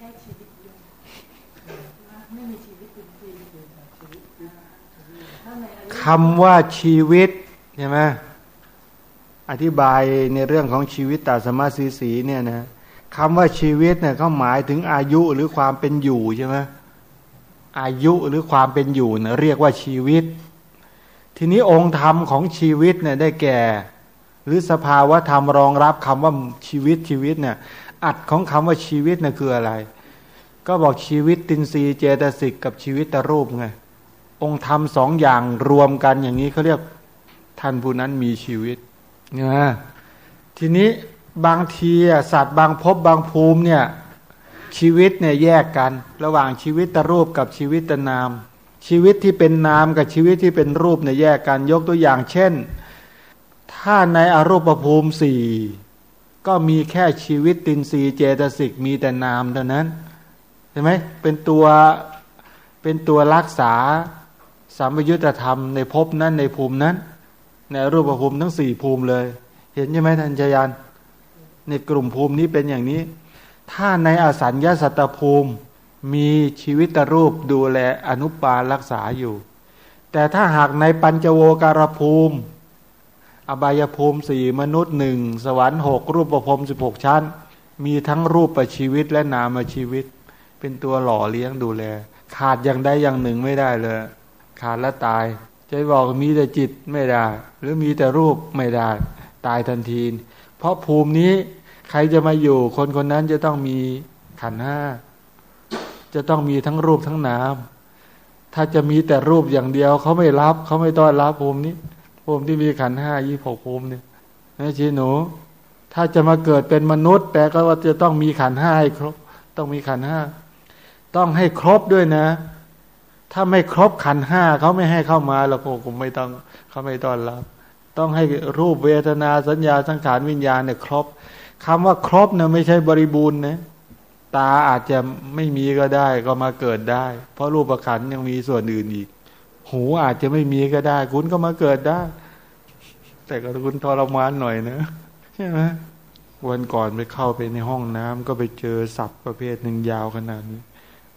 แค่ชีวิตเดียวไม่มีชีวิตจริงๆคำว่าชีวิตใช่ไหมอธิบายในเรื่องของชีวิตตาสมาสีสีเนี่ยนะคำว่าชีวิตเนี่ยเขาหมายถึงอายุหรือความเป็นอยู่ใช่ไหมอายุหรือความเป็นอยู่เนี่ยเรียกว่าชีวิต ทีนี้องค์ธรรมของชีวิตเนี่ยได้แก่ หรือสภาวะธรรมรองรับคำว่าชีวิตชีวิตเนี่ย อัดของคำว่าชีวิตนี่ยคืออะไร ก็บอกชีวิตตินรีเจตสิกกับชีวิตตรูปไงองค์ธรรมสองอย่างรวมกันอย่างนี้เขาเรียกท่านผู้นั้นมีชีวิตนะทีนี้บางทีสัตว์บางพบบางภูมิเนี่ยชีวิตเนี่ยแยกกัน ระหว่างชีวิตตรูปกับชีวิตตนาม ชีวิตที่เป็นนามกับชีวิตที่เป็นรูปเนี่ยแยกกันยกตัวอย่างเช่น ถ้าในอรูปภูมิสี่ ก็มีแค่ชีวิตตินรีเจตสิกมีแต่นามเท่านั้นใช่ไหมเป็นตัวเป็นตัวรักษาสามยุตธรรมในภพนั้นในภูมินั้น ในรูปภูมิทั้งสี่ภูมิเลย เห็นใช่ไหมท่านชยานในกลุ่มภูมินี้เป็นอย่างนี้ ถ้าในอสัญญาสัตตภูมิมีชีวิตรูปดูแลอนุปารักษาอยู่ แต่ถ้าหากในปัญจโวการภูมิ อบายภูมิสี่มนุษย์หนึ่งสวรรค์หกรูปประพรมสิบหกชั้น มีทั้งรูปประชีวิตและนามชีวิต เป็นตัวหล่อเลี้ยงดูแล ขาดอย่างใดอย่างหนึ่งไม่ได้เลย ขาดแล้วตายจะบอกมีแต่จิตไม่ได้ หรือมีแต่รูปไม่ได้ ตายทันที เพราะภูมินี้ใครจะมาอยู่คนคนนั้นจะต้องมีขันห้าจะต้องมีทั้งรูปทั้งนาม ถ้าจะมีแต่รูปอย่างเดียวเขาไม่รับเขาไม่ต้อนรับภูมินี้ ภูมิที่มีขันห้ายี่หกภูมิเนี่ยนะชีหนู ถ้าจะมาเกิดเป็นมนุษย์แต่ก็ว่าจะต้องมีขันห้าครบ ต้องมีขันห้าต้องให้ครบด้วยนะ ถ้าไม่ครบขันห้าเขาไม่ให้เข้ามาเราคงไม่ต้องเขาไม่ต้อนรับ ต้องให้รูปเวทนาสัญญาสังขารวิญญาณเนี่ยครบคำว่าครบเนี่ยไม่ใช่บริบูรณ์นะตาอาจจะไม่มีก็ได้ก็มาเกิดได้ เพราะรูปขันยังมีส่วนอื่นอีก หูอาจจะไม่มีก็ได้ คุณก็มาเกิดได้ แต่ก็คุณทรมานหน่อยนะใช่ไหมวันก่อนไปเข้าไปในห้องน้ำก็ไปเจอสัตว์ประเภทหนึ่งยาวขนาดนี้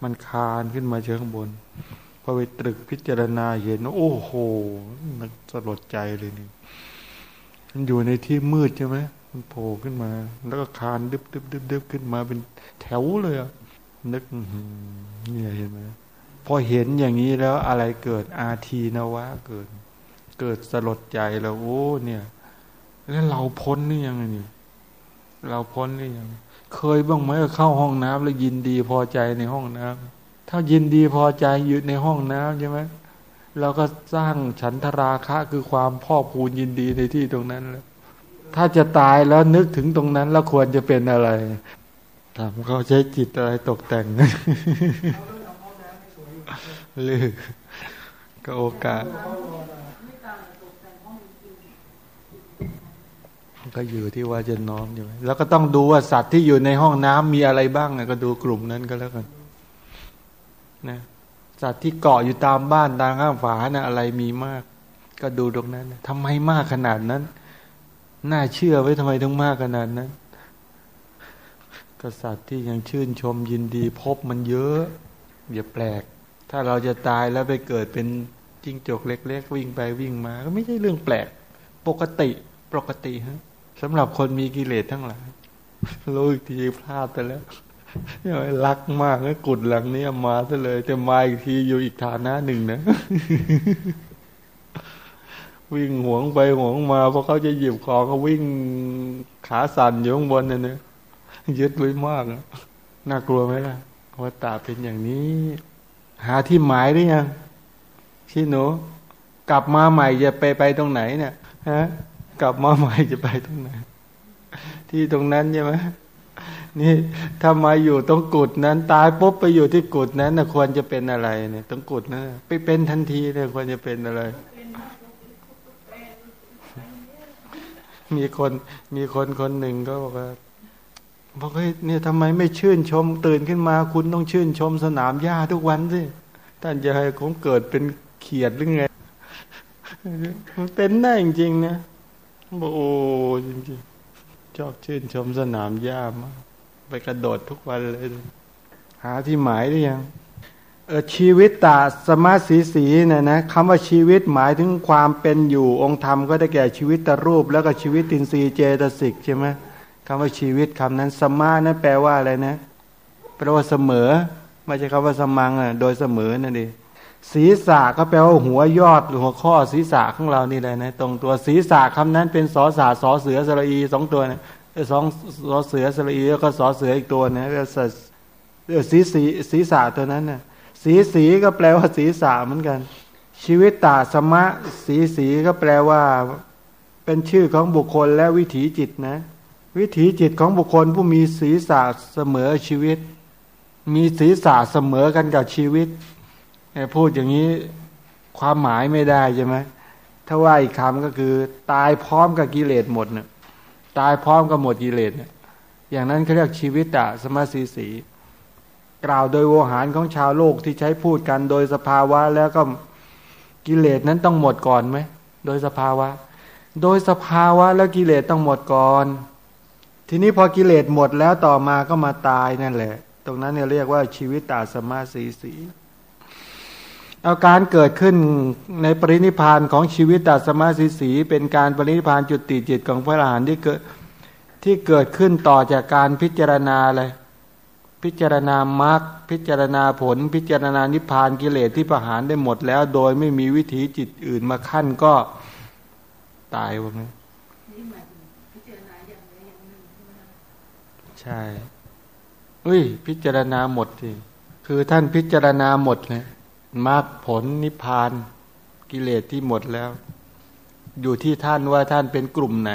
มันคานขึ้นมาเชิงบนพอไปตรึกพิจารณาเห็น โอ้โหมันสลดใจเลยนี่มันอยู่ในที่มืดใช่ไหมมันโผล่ขึ้นมา แล้วก็คานดึบดึบดึบดึบขึ้นมาเป็นแถวเลยอะนึกเนี่ยเห็นไหมพอเห็นอย่างนี้แล้วอะไรเกิดอาทีนวะเกิด เกิดสลดใจแล้วโอ้เนี่ยแล้วเราพ้นหรือยังนี่เราพ้นหรือยังเคยบ้างไหมเข้าห้องน้ำแล้วยินดีพอใจในห้องน้ำถ้ายินดีพอใจอยู่ในห้องน้ำใช่ไหมเราก็สร้างฉันทราคะคือความพ่อพูนยินดีในที่ตรงนั้นแล้วถ้าจะตายแล้วนึกถึงตรงนั้น แล้วควรจะเป็นอะไรถามเขาใช้จิตอะไรตกแต่งหรือก็โอกาส ก็อยู่ที่ว่าจะน้อมอยู่แล้วก็ต้องดูว่าสัตว์ที่อยู่ในห้องน้ำมีอะไรบ้างก็ดูกลุ่มนั้นก็แล้วกันนะสัตว์ที่เกาะอยู่ตามบ้านตามข้างฝานะอะไรมีมาก ก็ดูตรงนั้นทำไมมากขนาดนั้น น่าเชื่อไว้ทำไมถึงมากขนาดนั้น กษัตริย์ที่ยังชื่นชมยินดีพบมันเยอะอย่าแปลก ถ้าเราจะตายแล้วไปเกิดเป็นจิ้งจกเล็ก ๆ วิ่งไปวิ่งมา ก็ไม่ใช่เรื่องแปลก ปกติปกติฮะ สำหรับคนมีกิเลสทั้งหลายรู้อีกทีพลาดไปแล้วรักมากนะกุดหลังนี้มาซะเลยแต่มาอีกทีอยู่อีกฐานะหนึ่งนะ วิ่งหวงไปหวงมาพอเขาจะหยิบของก็วิ่งขาสั่นอยู่ข้างบนเนี่ยยึดไว้มากน่ากลัวไหมล่ะว่าตาเป็นอย่างนี้ หาที่หมายหรือยังพี่หนูกลับมาใหม่จะไปไปตรงไหนเนี่ยฮะ กลับมาใหม่จะไปตรงไหนที่ตรงนั้นใช่ไหมนี่ถ้ามาอยู่ตรงกุดนั้น ตายปุ๊บไปอยู่ที่กุดนั้นนะควรจะเป็นอะไรเนี่ยตรงกุดนั้นไปเป็นทันทีเลยควรจะเป็นอะไร มีคนมีคนคนหนึ่งก็บอกว่าบอกเฮ้ยเนี่ยทำไมไม่ชื่นชม ตื่นขึ้นมา คุณต้องชื่นชมสนามหญ้าทุกวันสิท่านจะให้ผมเกิดเป็นเขียดหรือไงมันเป็นได้จริงๆนะ โอ้จริงๆ ชอบชื่นชมสนามหญ้ามากไปกระโดดทุกวันเลย หาที่หมายได้ยังเออชีวิตตาสมาสีสีเนี่ยนะคำว่าชีวิตหมายถึงความเป็นอยู่องค์ธรรมก็ได้แก่ชีวิตตรูป แล้วก็ชีวิตตินรีเจตสิกใช่ไหมคำว่าชีวิตคำนั้นสมานั้นแปลว่าอะไรนะแปลว่าเสมอ ไม่ใช่คำว่าสมังอะโดยเสมอนั่นเอง ศีรษะก็แปลว่าหัวยอดหรือหัวข้อศีรษะของเรานี่แหละนะตรงตัวศีรษะคำนั้นเป็นสอสาสอเสือสระอีสองตัวนะสองสอเสือสระอีแล้วก็สอเสืออีกตัวนะเรียกศีสีศีรษะตัวนั้นนะ่ะสีสีก็แปลว่าศีรษะเหมือนกัน ชีวิตตาสมะสีสีก็แปลว่า เป็นชื่อของบุคคลและวิถีจิตนะ วิถีจิตของบุคคลผู้มีศีรษะเสมอชีวิต มีศีรษะเสมอกันกับชีวิต พูดอย่างนี้ความหมายไม่ได้ใช่ไหมถ้าว่าอีกคำก็คือ ตายพร้อมกับกิเลสหมดเนะ่ยตายพร้อมกับหมดกิเลสเนี่ยอย่างนั้นเขาเรียกชีวิตอะสมาสีสี กล่าวโดยโวหารของชาวโลกที่ใช้พูดกันโดยสภาวะ แล้วก็กิเลสนั้นต้องหมดก่อนไหมโดยสภาวะ โดยสภาวะแล้วกิเลสต้องหมดก่อน ทีนี้พอกิเลสหมดแล้วต่อมาก็มาตายนั่นแหละ ตรงนั้นเนี่ยเรียกว่าชีวิตตาสมาสีสี เอาการเกิดขึ้นในปรินิพานของชีวิตตัสมาสีสีเป็นการปรินิพานจุดติจิตของพระอรหันต์ที่เกิดที่เกิดขึ้นต่อจากการพิจารณาเลยพิจารณามรรคพิจารณาผล พิจารณานิพพานกิเลสที่ประหารได้หมดแล้ว โดยไม่มีวิถีจิตอื่นมาขั้นก็ตายวะนี้ใช่เฮ้ย พิจารณาหมดสิคือท่านพิจารณาหมดเลย มรรคผลนิพพานกิเลสที่หมดแล้ว อยู่ที่ท่านว่าท่านเป็นกลุ่มไหน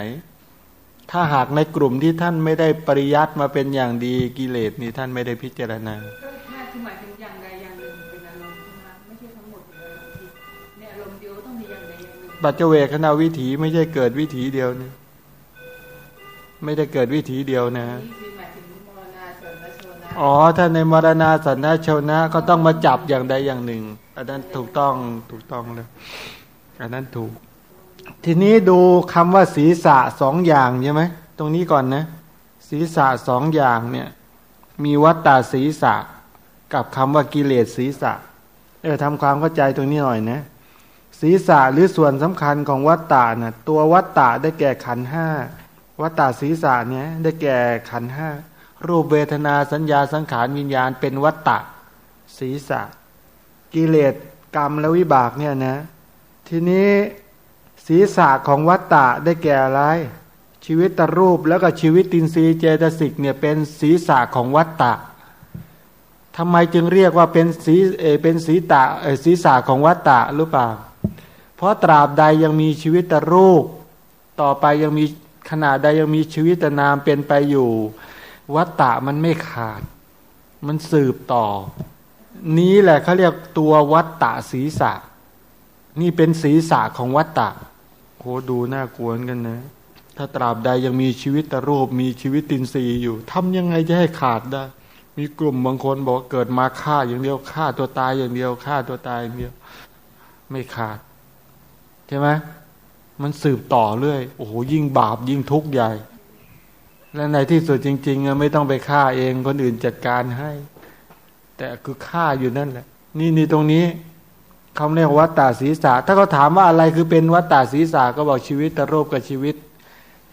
ถ้าหากในกลุ่มที่ท่านไม่ได้ปริยัติมาเป็นอย่างดีกิเลสนี่ท่านไม่ได้พิจารณาก็แค่คือหมายถึงอย่างใดอย่างหนึ่งเป็นอารมณ์ใช่ไหมไม่ใช่ทั้งหมดเนี่ยอารมณ์เดียวต้องมีอย่างใดอย่างหนึ่งปัจเจเวคณาวิถีไม่ใช่เกิดวิถีเดียวนี่ไม่ได้เกิดวิถีเดียวนะ อ๋อ ถ้าในมรณาสันนชนะก็ต้องมาจับอย่างใดอย่างหนึ่ง อันนั้นถูกต้องถูกต้องเลยอันนั้นถูก ทีนี้ดูคำว่าศีรษะสองอย่างใช่ไหมตรงนี้ก่อนนะ ศีรษะสองอย่างเนี่ย มีวัตตาศีรษะ กับคำว่ากิเลสศีรษะเออทำความเข้าใจตรงนี้หน่อยนะศีรษะหรือส่วนสำคัญของวัตตานะ่ะตัววัตตาได้แก่ขันห้าวัตตาศีรษะเนี่ยได้แก่ขันห้า รูปเวทนาสัญญาสังขารวิญญาณเป็นวัตตะศีสะกิเลสกรรมและวิบากเนี่ยนะ ทีนี้ศีสะของวัตตะได้แก่อะไร ชีวิตตรูปแล้วก็ชีวิตตินรีเจตสิกเนี่ยเป็นศีสะของวัตตะทำไมจึงเรียกว่าเป็นศีเอเป็นศีตะเอศีสะของวัตตะหรือเปล่า เพราะตราบใดยังมีชีวิตตรูป ต่อไปยังมีขนาดใดยังมีชีวิตนามเป็นไปอยู่ วัตตะมันไม่ขาด มันสืบต่อ นี้แหละเขาเรียกตัววัตตะศีรษะ นี่เป็นศีรษะของวัตตะโหดูน่ากลัวกันนะ ถ้าตราบใดยังมีชีวิตตรูปมีชีวิตตินซีอยู่ทำยังไงจะให้ขาดได้ มีกลุ่มบางคนบอกเกิดมาฆ่าอย่างเดียวฆ่าตัวตายอย่างเดียวฆ่าตัวตายอย่างเดียว ไม่ขาด ใช่ไหมมันสืบต่อเรื่อย โอ้โหยิ่งบาปยิ่งทุกข์ใหญ่ และในที่สุดจริงๆไม่ต้องไปฆ่าเองคนอื่นจัดการให้ แต่คือฆ่าอยู่นั่นแหละ นี่นี่ตรงนี้เขาเรียกวัตตาศีสาถ้าเขาถามว่าอะไรคือเป็นวัตตาศีสาก็บอกชีวิตตะโรบกับชีวิต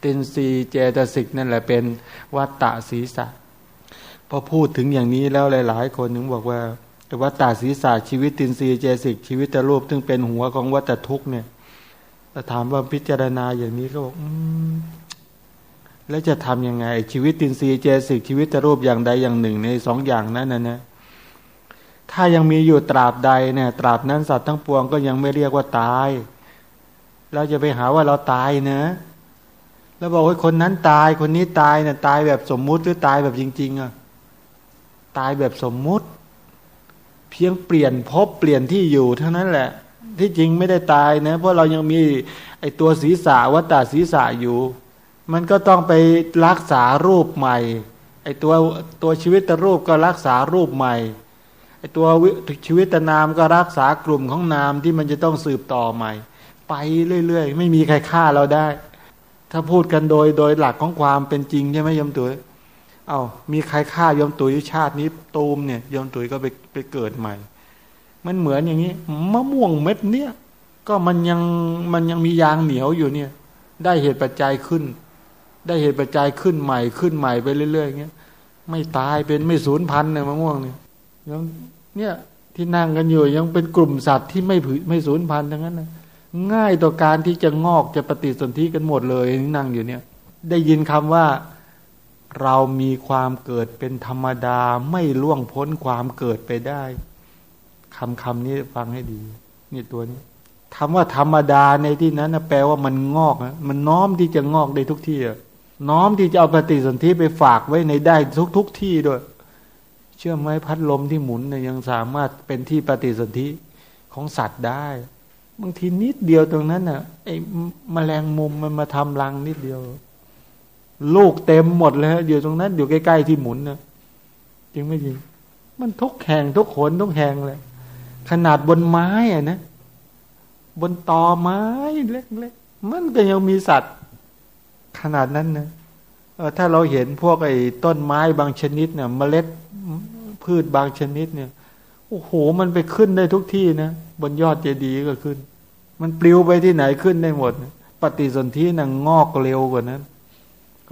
ตินซีเจตสิกนั่นแหละเป็นวัตตาศีสาพอพูดถึงอย่างนี้แล้วหลาย ๆ คนถึงบอกว่าวัตตาศีสาชีวิตตินซีเจสิกชีวิตตะโรบซึ่งเป็นหัวของวัตทุกเนี่ยถามว่าพิจารณาอย่างนี้ก็บอก แล้วจะทํำยังไง ชีวิตตินรีเจสิกชีวิตรูปอย่างใดอย่างหนึ่งในสองอย่างนั้นนะนะถ้ายังมีอยู่ตราบใดเนี่ย ตราบนั้นสัตว์ทั้งปวงก็ยังไม่เรียกว่าตาย เราจะไปหาว่าเราตายนะแล้วบอกว่าคนนั้นตายคนนี้ตายเนี่ยตายแบบสมมุติหรือตายแบบจริง ๆอะตายแบบสมมุติ เพียงเปลี่ยนพบเปลี่ยนที่อยู่เท่านั้นแหละ ที่จริงไม่ได้ตายนะเพราะเรายังมีไอตัวศีรษะวัตตาศีรษะอยู่ มันก็ต้องไปรักษารูปใหม่ไอตัวตัวชีวิตรูปก็รักษารูปใหม่ไอตัวชีวิตนามก็รักษากลุ่มของนามที่มันจะต้องสืบต่อใหม่ ไปเรื่อยๆ ไม่มีใครฆ่าเราได้ ถ้าพูดกันโดยโดยหลักของความเป็นจริงใช่ไหมยมตัวเอา้ามีใครฆ่ายมตุยชาตินี้ตูมเนี่ยยมตุยก็ไปไปเกิดใหม่ มันเหมือนอย่างนี้มะม่วงเม็ดเนี่ยก็มันยังมันยังมียางเหนียวอยู่เนี่ย ได้เหตุปัจจัยขึ้น ได้เหตุปัจจัยขึ้นใหม่ขึ้นใหม่ไปเรื่อยๆอย่างเงี้ยไม่ตายเป็นไม่สูญพันธุ์เนี่ยมะม่วงเนี่ยยังเนี่ยที่นั่งกันอยู่ยังเป็นกลุ่มสัตว์ที่ไม่ผืไม่สูญพันธุ์ทั้งนั้นนะง่ายต่อการที่จะงอกจะปฏิสนธิกันหมดเลยที่นั่งอยู่เนี่ย ได้ยินคำว่าเรามีความเกิดเป็นธรรมดาไม่ล่วงพ้นความเกิดไปได้คำคำนี้ฟังให้ดี นี่ตัวนี้คำว่าธรรมดาในที่นั้นนะแปลว่ามันงอกนะมันน้อมที่จะงอกได้ทุกที่อะ น้อมที่จะเอาปฏิสนธิไปฝากไว้ในได้ทุกทุกที่ด้วย เชื่อไหมพัดลมที่หมุนเนี่ยยังสามารถเป็นที่ปฏิสนธิของสัตว์ได้ บางทีนิดเดียวตรงนั้นน่ะไอ้มแมลงมุมมันมาทำรังนิดเดียว ลูกเต็มหมดเลยอยู่ตรงนั้น อยู่ใกล้ๆที่หมุนนะจริงไม่จริง มันทุกแห่งทุกขนทุกแห่งเลยขนาดบนไม้อะนะ บนตอไม้เล็กๆมันก็ยังมีสัตว์ ขนาดนั้นนะเออถ้าเราเห็นพวกไอ้ต้นไม้บางชนิดเนี่ย เมล็ดพืชบางชนิดเนี่ยโอ้โหมันไปขึ้นได้ทุกที่นะบนยอดเจดีย์ก็ขึ้น มันปลิวไปที่ไหนขึ้นได้หมด ปฏิสนธิน่ะงอกเร็วกว่านั้น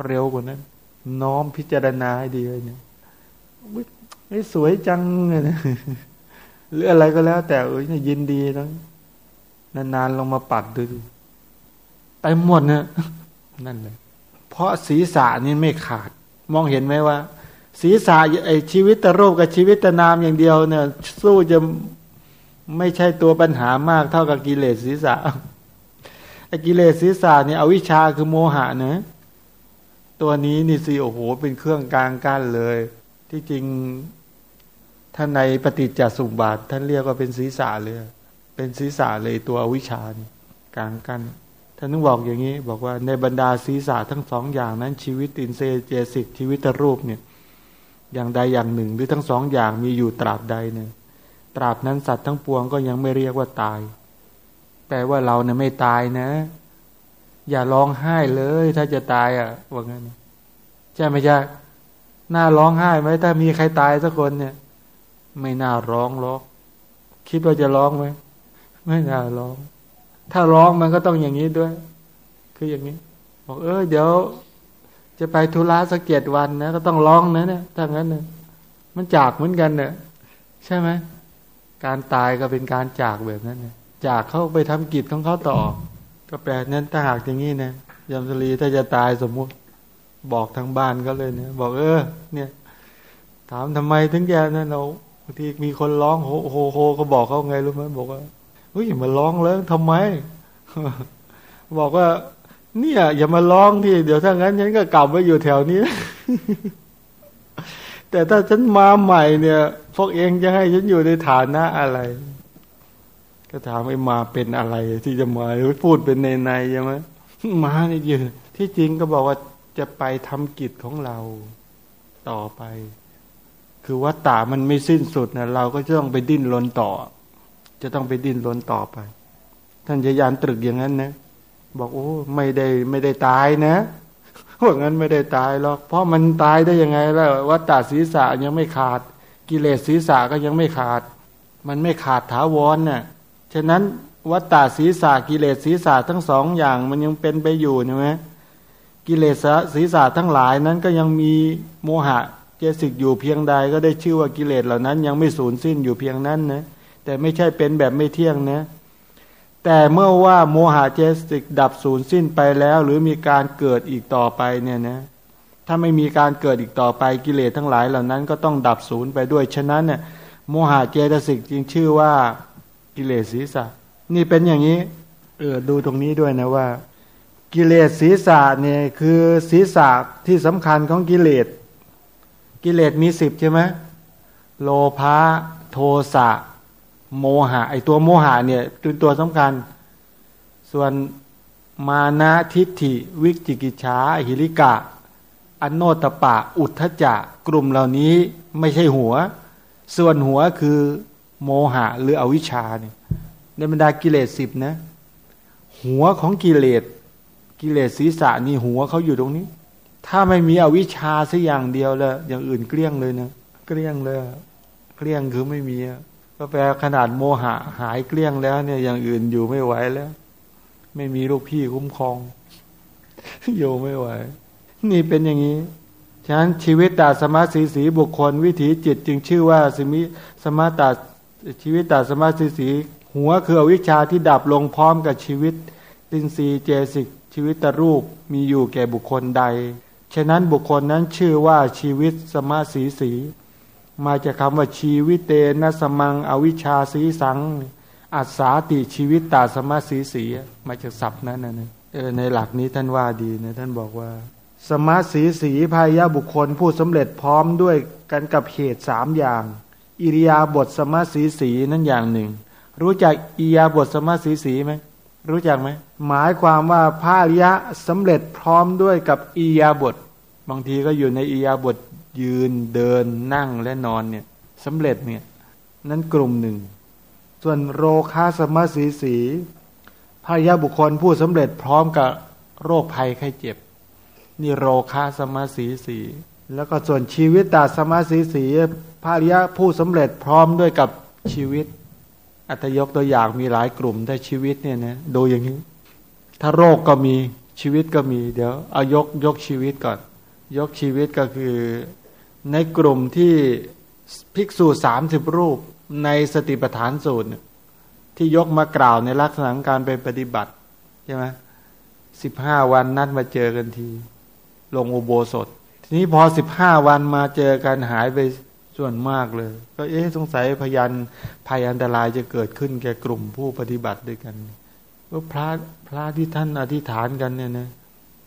เร็วกว่านั้น น้อมพิจารณาให้ดีเลยเนี่ยไอ้สวยจังเลยนะหรืออะไรก็แล้ว แต่เอ้ยยินดีนะนานๆลงมาปัดดูไปหมดเนะ นั่นเลย เพราะศีรษะนี่ไม่ขาด มองเห็นไหมว่า ศีรษะไอชีวิตตรูปกับชีวิตตนามอย่างเดียวเนี่ย สู้จะไม่ใช่ตัวปัญหามากเท่ากับกิเลสศีรษะไอกิเลสศีรษะเนี่ยอวิชชาคือโมหะเนะตัวนี้นี่สิโอ้โหเป็นเครื่องกลางกั้นเลย ที่จริงท่านในปฏิจจสุบาท ท่านเรียกว่าเป็นศีรษะเลย เป็นศีรษะเลยตัวอวิชชานี่กลางกั้น ท่านนึกบอกอย่างนี้ บอกว่าในบรรดาศีรษะทั้งสองอย่างนั้น ชีวิตอินเซเจสิกชีวิตรูปเนี่ยอย่างใดอย่างหนึ่ง หรือทั้งสองอย่างมีอยู่ตราบใดเนี่ยตราบนั้นสัตว์ทั้งปวงก็ยังไม่เรียกว่าตายแปลว่าเราเนี่ยไม่ตายนะ อย่าร้องไห้เลย ถ้าจะตายอะว่างั้นใช่ไหมจ๊ะน่าร้องไห้ไหมถ้ามีใครตายสักคนเนี่ย ไม่น่าร้องหรอกคิดว่าจะร้องไหมไม่น่าร้อง ถ้าร้องมันก็ต้องอย่างนี้ด้วย คืออย่างนี้ บอกเออเดี๋ยว จะไปธุระสักเจ็ดวันนะก็ต้องร้องนะเนี่ยถ้างั้นเนี่ยมันจากเหมือนกันเนี่ยใช่ไหมการตายก็เป็นการจากแบบนั้นเนี่ยจากเขาไปทำกิจของเขาต่อ ก็แปลนั้นถ้าหากอย่างนี้นะยมสลีถ้าจะตายสมมุติบอกทางบ้านก็เลยเนี่ย บอกเออ เนี่ย ถามทำไมถึงแกนั่นเราบางทีมีคนร้องโฮโฮโฮก็บอกเขาไงรู้ไหมบอกว่า เฮ้ยอย่ามาร้องแล้วทำไม บอกว่า เนี่ย อย่ามาร้องที่เดี๋ยวถ้างั้นฉันก็กลับไปอยู่แถวนี้ แต่ถ้าฉันมาใหม่เนี่ยพวกเองจะให้ฉันอยู่ในฐานะอะไร ก็ถามไอ้มาเป็นอะไร ที่จะมาพูดเป็นในในใช่ไหมมาเนี่ยยืนที่จริงก็บอกว่าจะไปทำกิจของเราต่อไป คือว่าตามันไม่สิ้นสุดนะเราก็จะต้องไปดิ้นรนต่อ จะต้องไปดิ้นรนต่อไป ท่านจะยานตรึกอย่างนั้นนะ บอกโอ้ไม่ได้ไม่ได้ตายนะว่างั้นไม่ได้ตายหรอก เพราะมันตายได้ยังไงแล้ววัฏฏศีรษะยังไม่ขาด กิเลสศีรษะก็ยังไม่ขาด มันไม่ขาดถาวรน่ะฉะนั้นวัฏฏศีรษะกิเลสศีรษะทั้งสองอย่างมันยังเป็นไปอยู่ใช่ไหมกิเลสศีรษะทั้งหลายนั้นก็ยังมีโมหะเจสิกอยู่เพียงใด ก็ได้ชื่อว่ากิเลสเหล่านั้น ยังไม่สูญสิ้นอยู่เพียงนั้นนะ แต่ไม่ใช่เป็นแบบไม่เที่ยงนะแต่เมื่อว่าโมหะเจสิกดับสูญสิ้นไปแล้ว หรือมีการเกิดอีกต่อไปเนี่ยนะถ้าไม่มีการเกิดอีกต่อไปกิเลสทั้งหลายเหล่านั้นก็ต้องดับสูญไปด้วยฉะนั้นเนี่ยโมหะเจตสิกจึงชื่อว่ากิเลสศีรษะนี่เป็นอย่างนี้เออดูตรงนี้ด้วยนะว่า กิเลสศีรษะเนี่ยคือศีรษะที่สำคัญของกิเลส กิเลสมีสิบใช่ไหมโลภะโทสะ โมหะไอตัวโมหะเนี่ยเป็นตัวสำคัญ ส่วนมานะทิฏฐิ วิจิกิจฉาหิริกะ อันโนตปะ อุทธจักลุ่มเหล่านี้ไม่ใช่หัว ส่วนหัวคือโมหะหรืออวิชชาเนี่ยในบรรดากิเลสสิบนะ หัวของกิเลสกิเลสศีรษะนี่หัวเขาอยู่ตรงนี้ ถ้าไม่มีอวิชชาสักอย่างเดียวแล้วอย่างอื่นเกลี้ยงเลยนะเกลี้ยงเลยเกลี้ยงคือไม่มี ก็แปลขนาดโมหะหายเกลี้ยงแล้ว เนี่ยอย่างอื่นอยู่ไม่ไหวแล้ว ไม่มีลูกพี่คุ้มครองอยู่ไม่ไหว นี่เป็นอย่างนี้ ฉะนั้นชีวิตตาสมาสีสีบุคคล วิถีจิตจึงชื่อว่าสมิสมาตาชีวิตตาสมาสีสี หัวคืออวิชชาที่ดับลงพร้อมกับชีวิตตินรีเจสิกชีวิตตรูปมีอยู่แก่บุคคลใด ฉะนั้นบุคคลนั้นชื่อว่าชีวิตสมาสีสี มาจากคำว่าชีวิตเตนะสมัง อวิชชาสีสัง อัศาติชีวิตตาสมาสีสีมาจากศัพท์นั้นนะเออในหลักนี้ท่านว่าดีนะท่านบอกว่า สมาสีสีพายะบุคคลผู้สำเร็จพร้อมด้วยกันกับเหตุสามอย่าง อิริยาบถสมาสีสีนั่นอย่างหนึ่ง รู้จักอิริยาบถสมาสีสีไหมรู้จักไหมหมายความว่าพระยะสำเร็จพร้อมด้วยกับอียาบทบางทีก็อยู่ในอียาบท ยืนเดินนั่งและนอนเนี่ยสำเร็จเนี่ยนั้นกลุ่มหนึ่ง ส่วนโรคาสมาสีสีพระอริยะบุคคลผู้สำเร็จพร้อมกับโรคภัยไข้เจ็บ นี่โรคาสมาสีสีแล้วก็ส่วนชีวิตตาสมาสีสีพระอริยะผู้สำเร็จพร้อมด้วยกับชีวิต อัตยกตัวอย่างมีหลายกลุ่มแต่ชีวิตเนี่ยนะดูอย่างนี้ ถ้าโรคก็มีชีวิตก็มี เดี๋ยวเอายกยกชีวิตก่อน ยกชีวิตก็คือ ในกลุ่มที่ภิกษุสามสิบรูปในสติปัฏฐานสูตรที่ยกมากล่าวในลักษณะการไปปฏิบัติใช่ไหมสิบห้าวันนัดมาเจอกันที ลงอุโบสถ ทีนี้พอสิบห้าวันมาเจอกันหายไปส่วนมากเลย ก็เอ๊ะสงสัยพยันภัยอันตรายจะเกิดขึ้นแก่กลุ่มผู้ปฏิบัติด้วยกันว่าพระพระที่ท่านอธิษฐานกันเนี่ยนะ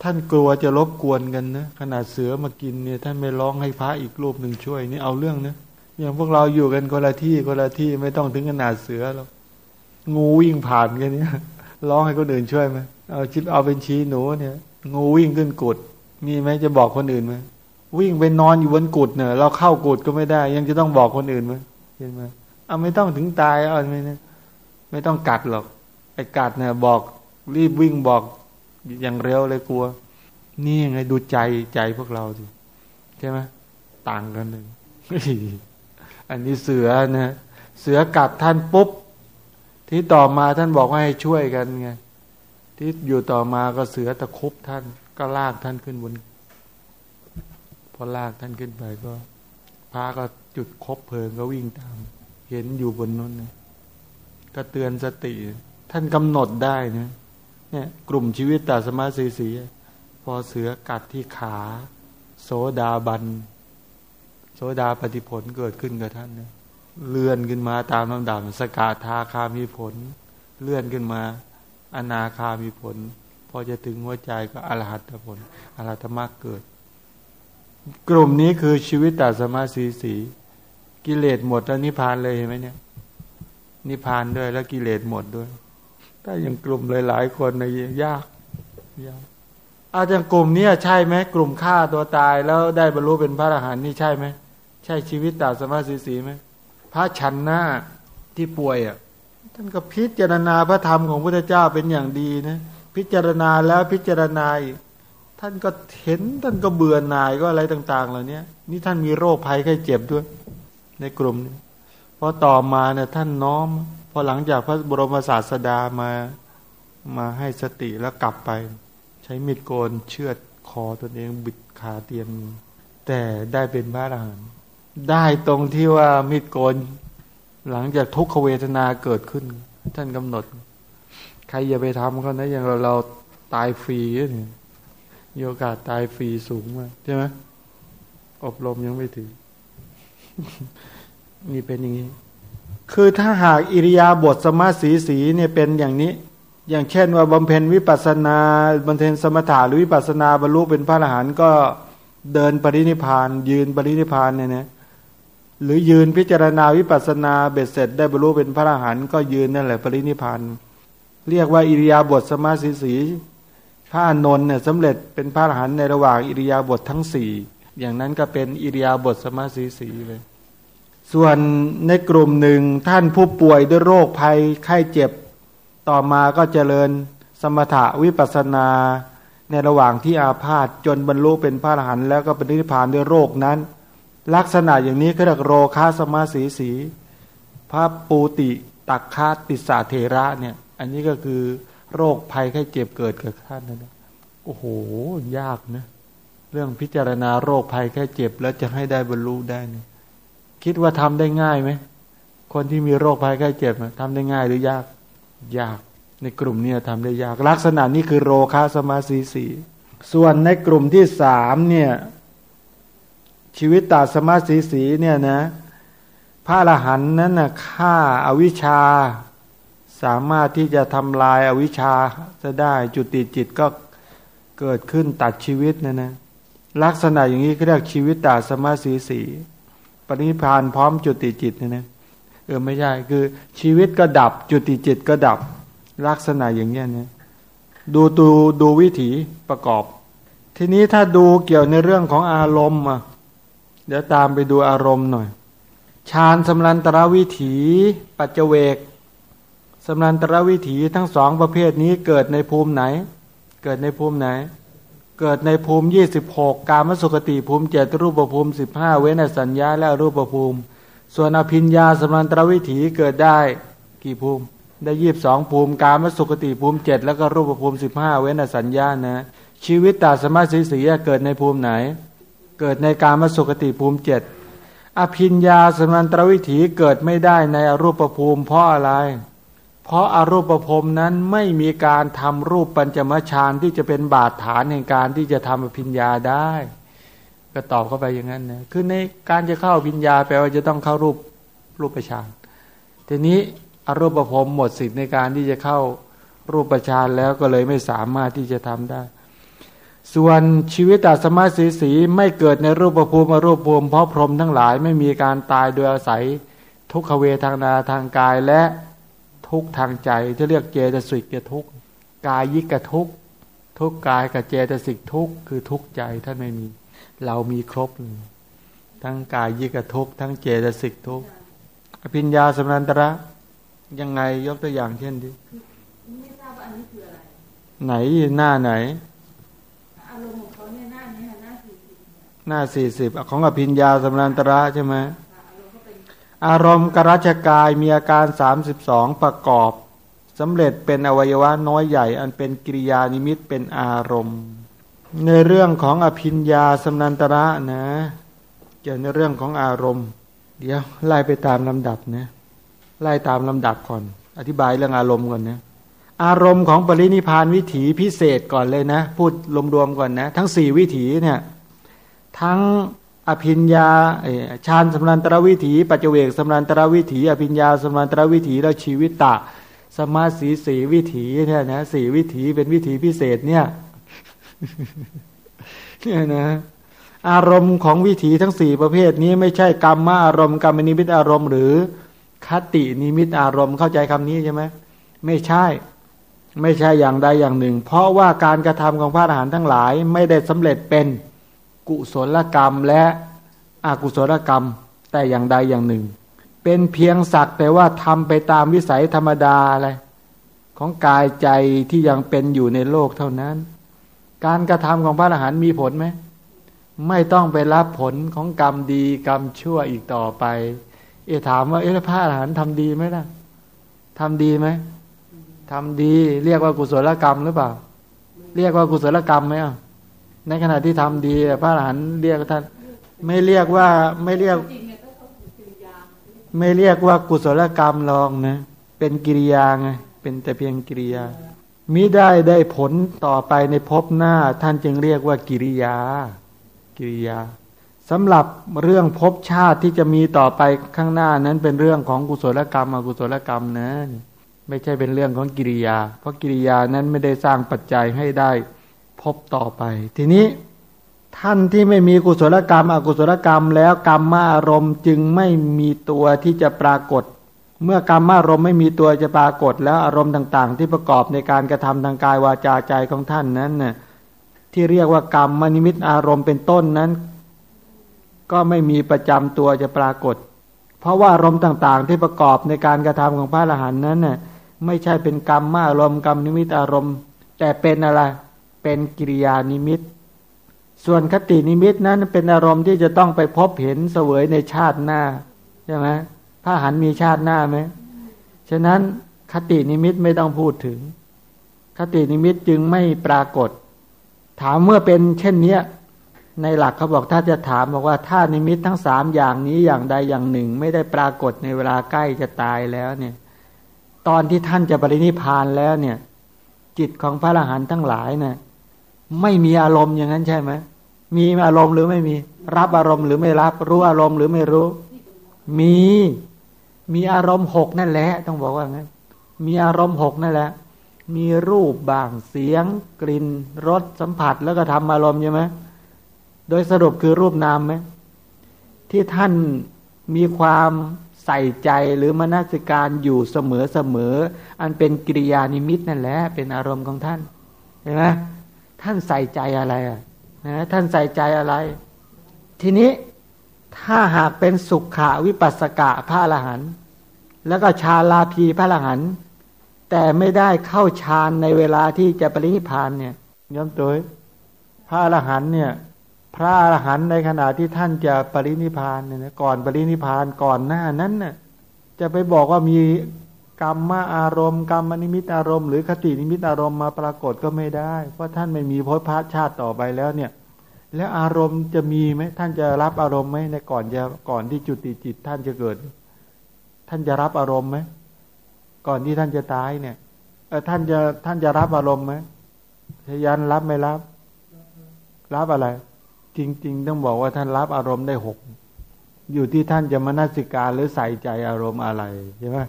ท่านกลัวจะรบกวนกันนะขนาดเสือมากินเนี่ยท่านไม่ร้องให้พระอีกรูปหนึ่งช่วยนี่เอาเรื่องนะอย่างพวกเราอยู่กันคนละที่คนละที่ไม่ต้องถึงขนาดเสือหรอกงูวิ่งผ่านกันเนี่ยร้องให้คนอื่นช่วยไหมเอาชิดเอาเป็นชี้หนูเนี่ย งูวิ่งขึ้นกุดมีไหมจะบอกคนอื่นไหมวิ่งไปนอนอยู่บนกุดเนี่ยเราเข้ากุดก็ไม่ได้ ยังจะต้องบอกคนอื่นไหมเห็นไหมเอาไม่ต้องถึงตายเอาไม่เนี่ยไม่ต้องกัดหรอกไอ้กัดเนี่ยบอกรีบวิ่งบอก อย่างเร็วเลยกลัว นี่ยังไงดูใจใจพวกเราสิใช่ไหมต่างกันเลยอันนี้เสือนะเสือกัดท่านปุ๊บ ที่ต่อมาท่านบอกว่าให้ช่วยกันไงที่อยู่ต่อมาก็เสือตะคุบท่าน ก็ลากท่านขึ้นบนพอลากท่านขึ้นไปก็พระก็จุดคบเพลิงก็วิ่งตาม เห็นอยู่บนนั้นนะก็เตือนสติ ท่านกำหนดได้นะ เนี่ยกลุ่มชีวิตตาสมาสีสีพอเสือกัดที่ขา โสดาบัน โสดาปฏิผลเกิดขึ้นกับท่านเนะเลื่อนขึ้นมาตามลำดับสกาธาคามีผล เลื่อนขึ้นมา อนาคามีผล พอจะถึงหัวใจก็อรหัตผลอรหัตมรรคเกิด กลุ่มนี้คือชีวิตตัสมาสีสีกิเลสหมดแล้วนิพพานเลยเห็นไหมเนี่ยนิพพานด้วยแล้วกิเลสหมดด้วย ถ้าอย่างกลุ่มหลาย ๆ คนในยากยากอาจารย์กลุ่มนี้ใช่ไหมกลุ่มฆ่าตัวตายแล้วได้บรรลุเป็นพระอรหันต์นี่ใช่ไหมใช่ชีวิตตัดสมาสีสีไหมพระชันหน้าที่ป่วยอะท่านก็พิจารณาพระธรรมของพระเจ้าเป็นอย่างดีนะพิจารณาแล้วพิจารณาอีกท่านก็เห็นท่านก็เบื่อหน่ายก็อะไรต่าง ๆ เหล่านี้นี่ท่านมีโรคภัยไข้เจ็บด้วย ในกลุ่มนี้พอต่อมาเนี่ยท่านน้อม อหลังจากพระบรมศาสดามามาให้สติแล้วกลับไป ใช้มีดโกนเชือดคอตัวเองบิดขาเตียงแต่ได้เป็นพระอรหันต์ได้ตรงที่ว่ามีดโกน หลังจากทุกขเวทนาเกิดขึ้น ท่านกำหนด ใครอย่าไปทำเขานะอย่างเราเราตายฟรีเนี่ยมีโอกาสตายฟรีสูงมากใช่ไหมอบรมยังไม่ถึงนี่เป็นอย่างนี้ คือถ้าหากอิริยาบถสมาสีสีเนี่ยเป็นอย่างนี้ อย่างเช่นว่าบำเพ็ญวิปัสนาบำเพ็ญสมถะหรือวิปัสนาบรรลุเป็นพระอรหันต์ก็เดินปรินิพาน ยืนปรินิพานเนี่ยนะหรือยืนพิจารณาวิปัสนาเบ็ดเสร็จ ได้บรรลุเป็นพระอรหันต์ก็ยืนนั่นแหละปรินิพานเรียกว่าอิริยาบถสมาสีสีพระนนท์เนี่ยสำเร็จเป็นพระอรหันต์ในระหว่างอิริยาบถททั้งสี่อย่างนั้นก็เป็นอิริยาบถสมาสีสีเลย ส่วนในกลุ่มหนึ่งท่านผู้ป่วยด้วยโรคภัยไข้เจ็บ ต่อมาก็เจริญสมถะวิปัสนาในระหว่างที่อาพาธจนบรรลุเป็นพระอรหันต์แล้วก็เป็นนิพพานด้วยโรคนั้น ลักษณะอย่างนี้ก็เรียกโรคาสมาสีสี พระปูติตักคาติสาเทระเนี่ยอันนี้ก็คือโรคภัยไข้เจ็บเกิดกับท่านนะโอ้โห ยากนะ เรื่องพิจารณาโรคภัยแค่เจ็บแล้วจะให้ได้บรรลุได้เนี่ย คิดว่าทำได้ง่ายไหมคนที่มีโรคภัยแค่เจ็บทำได้ง่ายหรือยากยากในกลุ่มนี้ทำได้ยาก ลักษณะนี้คือโรคาสมาสีสีส่วนในกลุ่มที่สามเนี่ยชีวิตตาสมาสีสีเนี่ยนะพระอรหันต์นั้นนะฆ่าอาวิชชา สามารถที่จะทำลายอาวิชชาจะได้จุติจิตก็เกิดขึ้นตัดชีวิตนะนะลักษณะอย่างนี้เรียกชีวิตตาสมาสีสี ปรินิพานพร้อมจุติจิตเนะนะเออไม่ใช่คือชีวิตก็ดับจุติจิตก็ดับลักษณะอย่างเงี้ยเนี่ยดูดูดูวิถีประกอบ ทีนี้ถ้าดูเกี่ยวในเรื่องของอารมณ์อะเดี๋ยวตามไปดูอารมณ์หน่อยฌานสำรันตรวิถีปัจเจเวกสำรันตรวิถีทั้งสองประเภทนี้เกิดในภูมิไหน เกิดในภูมิไหน เกิดในภูมิยี่สิบหกกามสุขติภูมิเจ็ดรูปภูมิสิบห้าเว้นสัญญาและรูปภูมิ ส่วนอภิญญาสมานตรวิถีเกิดได้กี่ภูมิ ได้ยี่บสองภูมิกามสุขติภูมิเจ็ดแล้วก็รูปภูมิสิบห้าเว้นสัญญานะ ชีวิตตาสมาสีสีเกิดในภูมิไหน เกิดในกามสุขติภูมิเจ็ดอภิญญาสมานตรวิถีเกิดไม่ได้ในอรูปภูมิเพราะอะไร เพราะอารูปภพนั้นไม่มีการทำรูปปัญจมชานที่จะเป็นบาดฐานในการที่จะทำอภิญญาได้ ก็ตอบเข้าไปอย่างนั้นนะคือในการจะเข้าพิญญาแปลว่าจะต้องเข้ารูปรูปฌานทีนี้อารูปภพหมดสิทธิ์ในการที่จะเข้ารูปฌานแล้วก็เลยไม่สามารถที่จะทำได้ ส่วนชีวิตตสมาสีสีไม่เกิดในรูปภูมิอรูปภูมิเพราะพรหมทั้งหลายไม่มีการตายโดยอาศัยทุกขเวทางนาทางกายและ ทุกทางใจจะเรียกเจตสิกกทุกกายยิกกทุกทุกกายกับเจตสิกทุกคือทุกใจท่านไม่มี เรามีครบเลยทั้งกายยิกทุกทั้งเจตสิกทุกอภิญญาสมนันตระ ยังไงยกตัวอย่างเช่นดิไม่ทราบว่าอันนี้คืออะไร ไหนหน้าไหนอารมณ์ของเขาเนี่ยหน้านี้หน้าสี่สิบหน้าสี่สิบของอภิญญาสมนันตระใช่ไหม อารมณ์กรัชกายมีอาการสามสิบสองประกอบสำเร็จเป็นอวัยวะน้อยใหญ่อันเป็นกิริยานิมิตเป็นอารมณ์ ในเรื่องของอภิญญาสมนันตระนะเกี่ยวในเรื่องของอารมณ์ เดี๋ยวไล่ไปตามลำดับนะไล่ตามลำดับก่อน อธิบายเรื่องอารมณ์ก่อนนะอารมณ์ของปรินิพานวิถีพิเศษก่อนเลยนะ พูดรวมๆก่อนนะ ทั้งสี่วิถีเนี่ยทั้ง อภิญญาฌานสมรันตรวิถี ปัจเจเวกสมรันตรวิถี อภิญญาสมรันตรวิถีแล้วชีวิตตะ สมาสีสีวิถีเนี่ยนะสี่วิถีเป็นวิถีพิเศษเนี่ยเนี่ยนะอารมณ์ของวิถีทั้งสี่ประเภทนี้ไม่ใช่กรรมมาอารมณ์กรรมนิมิตอารมณ์ หรือคตินิมิตอารมณ์เข้าใจคำนี้ใช่ไหมไม่ใช่ ไม่ใช่อย่างใดอย่างหนึ่ง เพราะว่าการกระทำของพระอรหันต์ทั้งหลายไม่ได้สำเร็จเป็น กุศลกรรมและอกุศลกรรมแต่อย่างใดอย่างหนึ่ง เป็นเพียงสักแต่ว่าทำไปตามวิสัยธรรมดาอะไรของกายใจที่ยังเป็นอยู่ในโลกเท่านั้น การกระทำของพระอรหันต์มีผลไหมไม่ต้องไปรับผลของกรรมดีกรรมชั่วอีกต่อไป เอถามว่าเออพระอรหันต์ทำดีไหมล่ะทำดีไหมทำดี เรียกว่ากุศลกรรมหรือเปล่า เรียกว่ากุศลกรรมไหมอะ ในขณะที่ทำดี พระอรหันต์เรียกท่านไม่เรียกว่าไม่เรียก ไม่เรียกว่ากุศลกรรมลองนะเป็นกิริยาไงเป็นแต่เพียงกิริยามิได้ได้ผลต่อไปในภพหน้า ท่านจึงเรียกว่ากิริยา กิริยาสำหรับเรื่องภพชาติที่จะมีต่อไปข้างหน้านั้นเป็นเรื่องของกุศลกรรมอกุศลกรรมนะไม่ใช่เป็นเรื่องของกิริยา เพราะกิริยานั้นไม่ได้สร้างปัจจัยให้ได้ พบต่อไป ทีนี้ท่านที่ไม่มีกุศลกรรม อกุศลกรรมแล้วกรรมมาอารมณ์จึงไม่มีตัวที่จะปรากฏ เมื่อกรรมอารมณ์ไม่มีตัวจะปรากฏ แล้วอารมณ์ต่าง ๆ ที่ประกอบในการกระทำทางกายวาจาใจของท่านนั้นน่ะที่เรียกว่ากรรมมนิมิตอารมณ์เป็นต้นนั้น ก็ไม่มีประจำตัวจะปรากฏ เพราะว่าอารมณ์ต่าง ๆ ที่ประกอบในการกระทำของพระอรหันต์นั้นน่ะไม่ใช่เป็นกรรมมาอารมณ์กรรมนิมิตอารมณ์ แต่เป็นอะไร เป็นกิริยานิมิต ส่วนคตินิมิตนั้นเป็นอารมณ์ที่จะต้องไปพบเห็นเสวยในชาติหน้าใช่ไหมพระอรหันต์มีชาติหน้าไหมฉะนั้นคตินิมิตไม่ต้องพูดถึง คตินิมิตจึงไม่ปรากฏ ถามเมื่อเป็นเช่นเนี้ยในหลักเขาบอกถ้าจะถามบอกว่าถ้านิมิตทั้งสามอย่างนี้อย่างใดอย่างหนึ่ง ไม่ได้ปรากฏในเวลาใกล้จะตายแล้วเนี่ย ตอนที่ท่านจะปรินิพานแล้วเนี่ย จิตของพระอรหันต์ทั้งหลายเนี่ย ไม่มีอารมณ์อย่างนั้นใช่ไหมมีอารมณ์หรือไม่มี รับอารมณ์หรือไม่รับ รู้อารมณ์หรือไม่รู้ มี มีอารมณ์หกนั่นแหละ ต้องบอกว่างั้น มีอารมณ์หกนั่นแหละ มีรูปบางเสียง กลิ่นรสสัมผัสแล้วก็ทำอารมณ์ใช่ไหมโดยสรุปคือรูปนามไหมที่ท่านมีความใส่ใจหรือมนสิการอยู่เสมอเสมอ อันเป็นกิริยานิมิตนั่นแหละ เป็นอารมณ์ของท่านเห็นไหม ท่านใส่ใจอะไรอะนะท่านใส่ใจอะไร ทีนี้ถ้าหากเป็นสุขะวิปัสสกะพระอรหันต์แล้วก็ชาลาภีพระอรหันต์แต่ไม่ได้เข้าฌานในเวลาที่จะปรินิพานเนี่ยย้อมตัวพระอรหันต์เนี่ย พระอรหันต์ในขณะที่ท่านจะปรินิพานเนี่ยก่อนปรินิพานก่อนหน้านั้นน่ะจะไปบอกว่ามี กรรมอารมณ์กรรมนิมิตอารมณ์หรือคตินิมิตอารมณ์มาปรากฏก็ไม่ได้ เพราะท่านไม่มีพจพระชาติต่อไปแล้วเนี่ย แล้วอารมณ์จะมีไหมท่านจะรับอารมณ์ไหมในก่อนจะก่อนที่จุติจิตท่านจะเกิด ท่านจะรับอารมณ์ไหมก่อนที่ท่านจะตายเนี่ยเออท่านจะท่านจะรับอารมณ์ไหมชยันรับไม่รับ รับอะไร จริง ๆ ต้องบอกว่าท่านรับอารมณ์ได้หกอยู่ที่ท่านจะมานาสิกาหรือใส่ใจอารมณ์อะไรใช่ไหม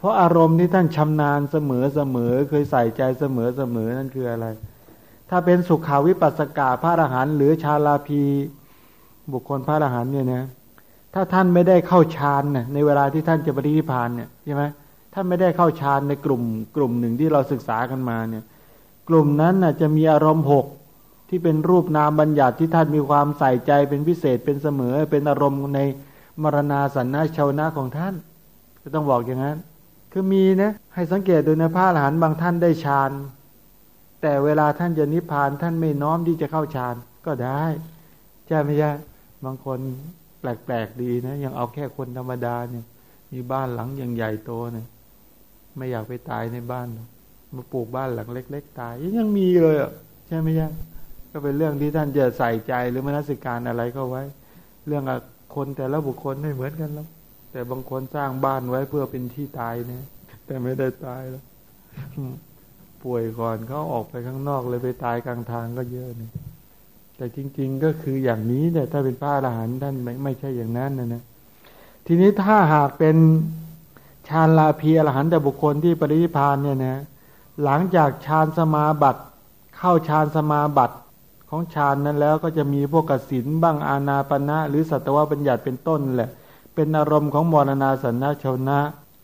เพราะอารมณ์ที่ท่านชำนาญเสมอเสมอเคยใส่ใจเสมอเสมอนั่นคืออะไร ถ้าเป็นสุขาวิปัสสกาพระอรหันต์หรือชาลาภีบุคคลพระอรหันต์เนี่ยนะถ้าท่านไม่ได้เข้าฌานเนี่ยในเวลาที่ท่านจะปฏิพานเนี่ยใช่ไหมท่านไม่ได้เข้าฌานในกลุ่ม กลุ่มหนึ่งที่เราศึกษากันมาเนี่ย กลุ่มนั้นน่ะจะมีอารมณ์หกที่เป็นรูปนามบัญญัติที่ท่านมีความใส่ใจเป็นพิเศษเป็นเสมอเป็นอารมณ์ในมรณาสันนาชาวนะของท่าน ก็ต้องบอกอย่างนั้น คือมีนะให้สังเกตดูนะพระอรหันต์บางท่านได้ฌานแต่เวลาท่านจะนิพพานท่านไม่น้อมที่จะเข้าฌานก็ได้ใช่ไหมใช่บางคนแปลกๆดีนะยังเอาแค่คนธรรมดาเนี่ย มีบ้านหลังย่างใหญ่โตเนี่ยไม่อยากไปตายในบ้านมาปลูกบ้านหลังเล็ก ๆ ตายยังมีเลยอะใช่ไหมใช่ก็เป็นเรื่องที่ท่านจะใส่ใจหรือมนสิการอะไรก็ไว้ เรื่องคนแต่ละบุคคลไม่เหมือนกันแล้ว แต่บางคนสร้างบ้านไว้เพื่อเป็นที่ตายเนี่ยแต่ไม่ได้ตายแล้วป่วยก่อนเขาออกไปข้างนอกเลยไปตายกลางทางก็เยอะเนี่ยแต่จริง ๆ ก็คืออย่างนี้เนี่ย ถ้าเป็นพระอรหันต์ท่านไม่ไม่ใช่อย่างนั้นนะนะทีนี้ถ้าหากเป็นฌานลาภีอรหันต์แต่บุคคลที่ปรินิพานเนี่ยนะหลังจากฌานสมาบัติเข้าฌานสมาบัติของฌานนั้นแล้วก็จะมีพวกกสินบ้างอาณาปณะหรือสัตวบัญญัติเป็นต้นแหละ เป็นอารมณ์ของมรณาสันนาชาวนะ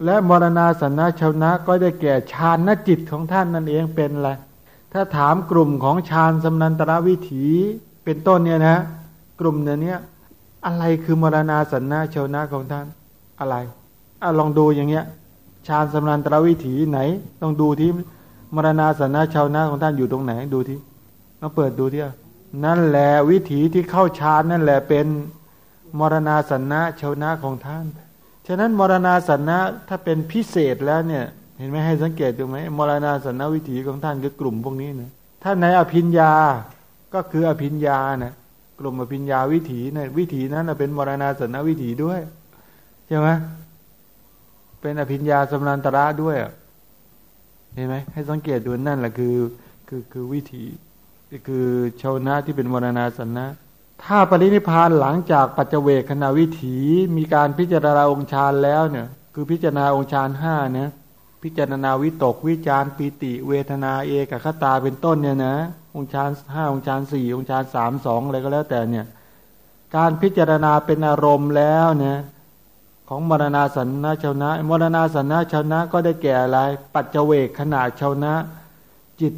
และมรณาสันนาชาวนะก็ได้แก่ฌานนจิตของท่านนั่นเองเป็นอะไรถ้าถามกลุ่มของฌานสำนันตระวิถีเป็นต้นเนี่ยนะ กลุ่มเนี่ยอะไรคือมรณาสันนาชาวนะของท่านอะไรอะลองดูอย่างเงี้ยฌานสำนันตระวิถีไหนต้องดูที่มรณาสันนาชาวนะของท่านอยู่ตรงไหนดูที่มาเปิดดูที่นั่นแหละวิถีที่เข้าฌานนั่นแหละเป็น มรณาสันนะชาวนะของท่าน ฉะนั้นมรณาสันนะถ้าเป็นพิเศษแล้วเนี่ย เห็นไหมให้สังเกตดูไหมมรณาสันนวิถีของท่านคือกลุ่มพวกนี้นะถ้าในอภิญญาก็คืออภิญญานะกลุ่มอภิญญาวิถีนะวิถีนั้นเป็นมรณาสันนวิถีด้วยใช่ไหมเป็นอภิญญาสมนันตระด้วยเห็นไหมให้สังเกตดูนั่นแหละคือคือคือวิถีคือชาวนะที่เป็นมรณาสันนะ ถ้าปรินิพานหลังจากปัจเจเวคขณะวิถีมีการพิจารณาองค์ฌานแล้วเนี่ยคือพิจารณาองค์ฌานห้าเนี่ยพิจารณาวิตกวิจารปีติ เวทนาเอกคตาเป็นต้นเนี่ยนะองค์ฌานห้าองค์ฌานสี่องค์ฌานสามสองอะไรก็แล้วแต่เนี่ยการพิจารณาเป็นอารมณ์แล้วเนี่ยของมรณาสันนะชาวนะมรณาสันนะชาวนะก็ได้แก่อะไร ปัจเจเวกขณะชาวนะ จิต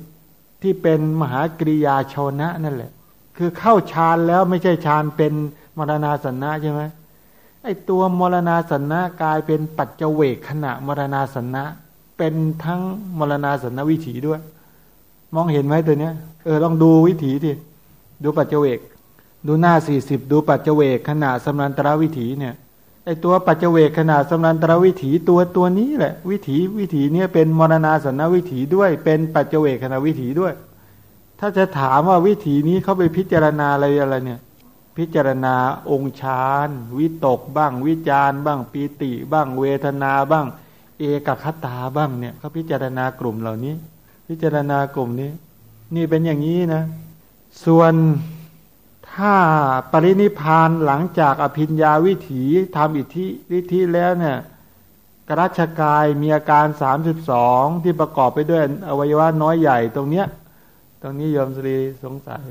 ที่เป็นมหากริยาชาวนะนั่นแหละ คือเข้าฌานแล้วไม่ใช่ฌานเป็นมรณาสันนะใช่ไหมไอตัวมรณาสันนะกลายเป็นปัจเจเวกขณะมรณาสันนะ เป็นทั้งมรณาสันนวิถีด้วย มองเห็นไหมตัวเนี้ยเออลองดูวิถีดิดูปัจเจเวก ดูหน้าสี่สิบดูปัจเจเวกขนาดสำนันตรวิถีเนี่ยไอตัวปัจเจเวกขนาดสำนันตรวิถีตัวตัวนี้แหละ วิถีวิถีเนี่ยเป็นมรณาสันนวิถีด้วย เป็นปัจเจเวกขณะวิถีด้วย ถ้าจะถามว่าวิถีนี้เขาไปพิจารณาอะไรอะไรเนี่ย พิจารณาองค์ฌานวิตกบ้าง วิจารบ้างปีติบ้างเวทนาบ้าง เอกคตาบ้างเนี่ยเขาพิจารณากลุ่มเหล่านี้ พิจารณากลุ่มนี้ นี่เป็นอย่างนี้นะ ส่วนถ้าปรินิพานหลังจากอภิญญาวิถีทำอิทธิฤทธิแล้วเนี่ยกรัชกายมีอาการสามสิบสองที่ประกอบไปด้วยอวัยวะน้อยใหญ่ตรงเนี้ย ตรงนี้ยมสรีสงสัย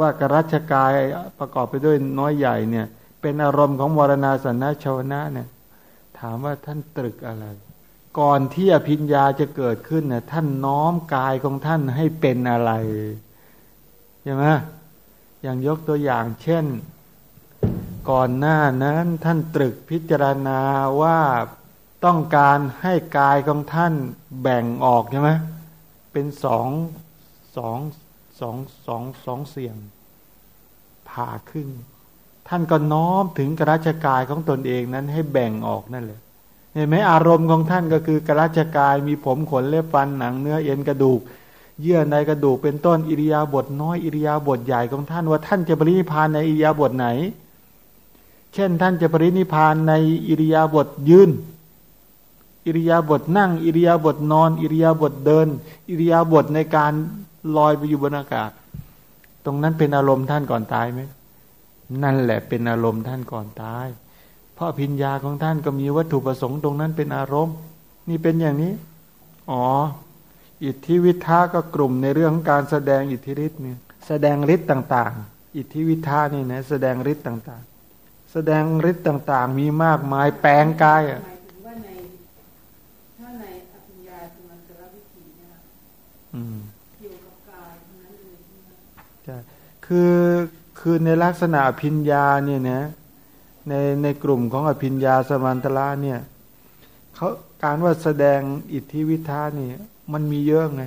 ว่ากรัชกายประกอบไปด้วยน้อยใหญ่เนี่ย เป็นอารมณ์ของวรณาสันนชาวนะเนี่ย ถามว่าท่านตรึกอะไร ก่อนที่อภิญญาจะเกิดขึ้นเนี่ยท่านน้อมกายของท่านให้เป็นอะไรใช่ไหมอย่างยกตัวอย่างเช่น ก่อนหน้านั้นท่านตรึกพิจารณาว่าต้องการให้กายของท่านแบ่งออกใช่ไหมเป็นสอง สองสองสองสองเสียงผ่าขึ้นท่านก็น้อมถึงกราชกายของตนเองนั้นให้แบ่งออกนั่นแหละเห็นไหมอารมณ์ของท่านก็คือกราชกายมีผมขนเล็บฟันหนังเนื้อเอ็นกระดูก เยื่อในกระดูกเป็นต้นอิริยาบถน้อยอิริยาบถใหญ่ของท่านว่าท่านจะปรินิพานในอิริยาบถไหน เช่น ท่านจะปรินิพานในอิริยาบถยืนอิริยาบถนั่ง อิริยาบถนอน อิริยาบถเดิน อิริยาบถในการ ลอยไปอยู่บนอากาศ ตรงนั้นเป็นอารมณ์ท่านก่อนตายไหมนั่นแหละเป็นอารมณ์ท่านก่อนตาย เพราะพิญญาของท่านก็มีวัตถุประสงค์ตรงนั้นเป็นอารมณ์ นี่เป็นอย่างนี้ อ๋อ อิทธิวิทาก็กลุ่มในเรื่องของการแสดงอิทธิฤทธิ์เนี่ยแสดงฤทธิ์ต่าง ๆ อิทธิวิทานี่นะแสดงฤทธิ์ต่าง ๆ แสดงฤทธิ์ต่าง ๆ มีมากมายแปลงกายอะ หมายถึงว่าในถ้าในอภิญญาสมันตรวิถีเนยนะ อืม เกี่ยวกับกายทั้งนั้นเลยใช่ไหม ใช่ คือคือในลักษณะอภิญญาเนี่ยนะในในกลุ่มของอภิญญาสมันตละเนี่ยเขาการว่าแสดงอิทธิวิทานี่มันมีเยอะไง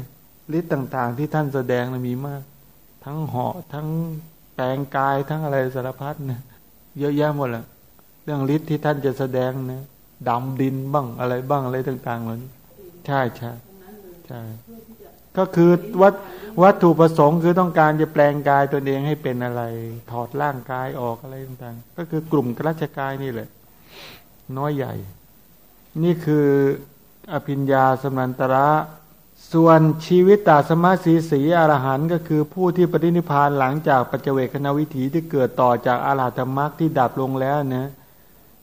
ฤทธิ์ต่างๆ ที่ท่านแสดงนะมีมาก ทั้งเหาะทั้งแปลงกายทั้งอะไรสารพัดเนี่ยเยอะแยะหมดแหละเรื่องฤทธิ์ที่ท่านจะแสดงนะดำดินบ้างอะไรบ้างอะไรต่างๆเหล่านี้ใช่ใช่ใช่ ก็คือวัตวัตถุประสงค์คือต้องการจะแปลงกายตนเองให้เป็นอะไร ถอดร่างกายออกอะไรต่างๆ ก็คือกลุ่มกราชกายนี่แหละ น้อยใหญ่ นี่คืออภิญญาสมันตระ ส่วนชีวิตตาสมาสีสีอรหันต์ก็คือผู้ที่ปฏินิพพานหลังจากปัจเจเวคณวิถีที่เกิดต่อจากอาราธมรรคที่ดับลงแล้วนะ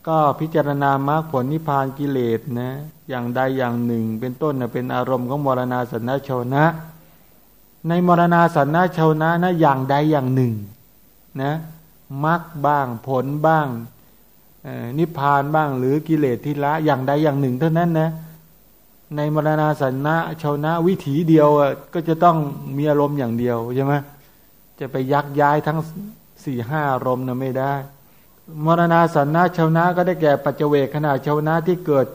ก็พิจารณามรรคผลนิพพานกิเลสนะ อย่างใดอย่างหนึ่ง เป็นต้นนะเป็นอารมณ์ของมรณาสันนชาวนะ ในมรณาสันนชาวนะนะอย่างใดอย่างหนึ่งนะมรรคบ้างผลบ้างนิพพานบ้างหรือกิเลสที่ละอย่างใดอย่างหนึ่ง เท่านั้นนะในมรณาสันนะชาวนะวิถีเดียวก็จะต้องมีอารมณ์อย่างเดียวใช่ไหมจะไปยักย้ายทั้งสี่ห้าอารมณ์นะไม่ได้ มรณาสันนะชาวนะก็ได้แก่ปัจเจเวกขณะชาวนะที่เกิด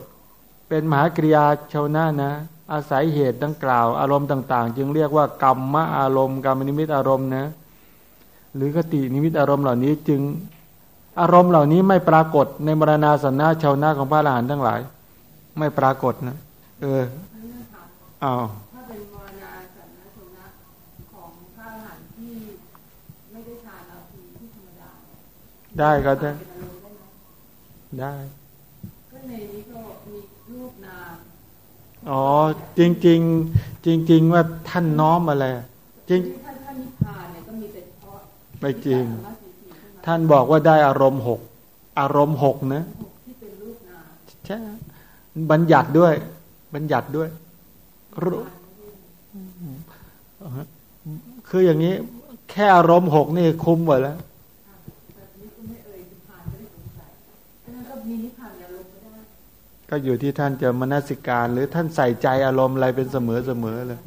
เป็นมหากริยาชาวนะนะ อาศัยเหตุดังกล่าว อารมณ์ต่าง ๆ จึงเรียกว่ากรรมมะอารมณ์กรรมนิมิตอารมณ์นะ หรือกตินิมิตอารมณ์เหล่านี้จึงอารมณ์เหล่านี้ไม่ปรากฏในมรณาสันนะชาวนะของพระอรหันต์ทั้งหลาย ไม่ปรากฏนะ เอออ้าว ถ้าเป็นมรณาสันนชนะของพระอรหันต์ที่ไม่ได้ทานอาภีที่ธรรมดาเนี่ย ได้ก็ได้เป็นอารมณ์ได้ไหมได้ก็ในนี้ก็มีรูปนามอ๋อ จริงๆจริงๆว่าท่านน้อมอะไรจริงท่านท่านนิพพานเนี่ยก็มีแต่เฉพาะไม่จริงสามารถสีสีขึ้นมาท่านบอกว่าได้อารมณ์หกอารมณ์หกนะที่เป็นรูปนามใช่บัญญัติด้วย บัญญัติด้วยรู้คืออย่างนี้ แค่อารมณ์หกนี่คุ้มหมดแล้ว แต่นี้ก็ไม่เอ่ยนิพพานไม่ได้สงสัยฉะนั้นก็มีนิพพานอย่าลงก็ได้ ก็อยู่ที่ท่านจะมนสิการ หรือท่านใส่ใจอารมณ์อะไรเป็นเสมอเสมอเลย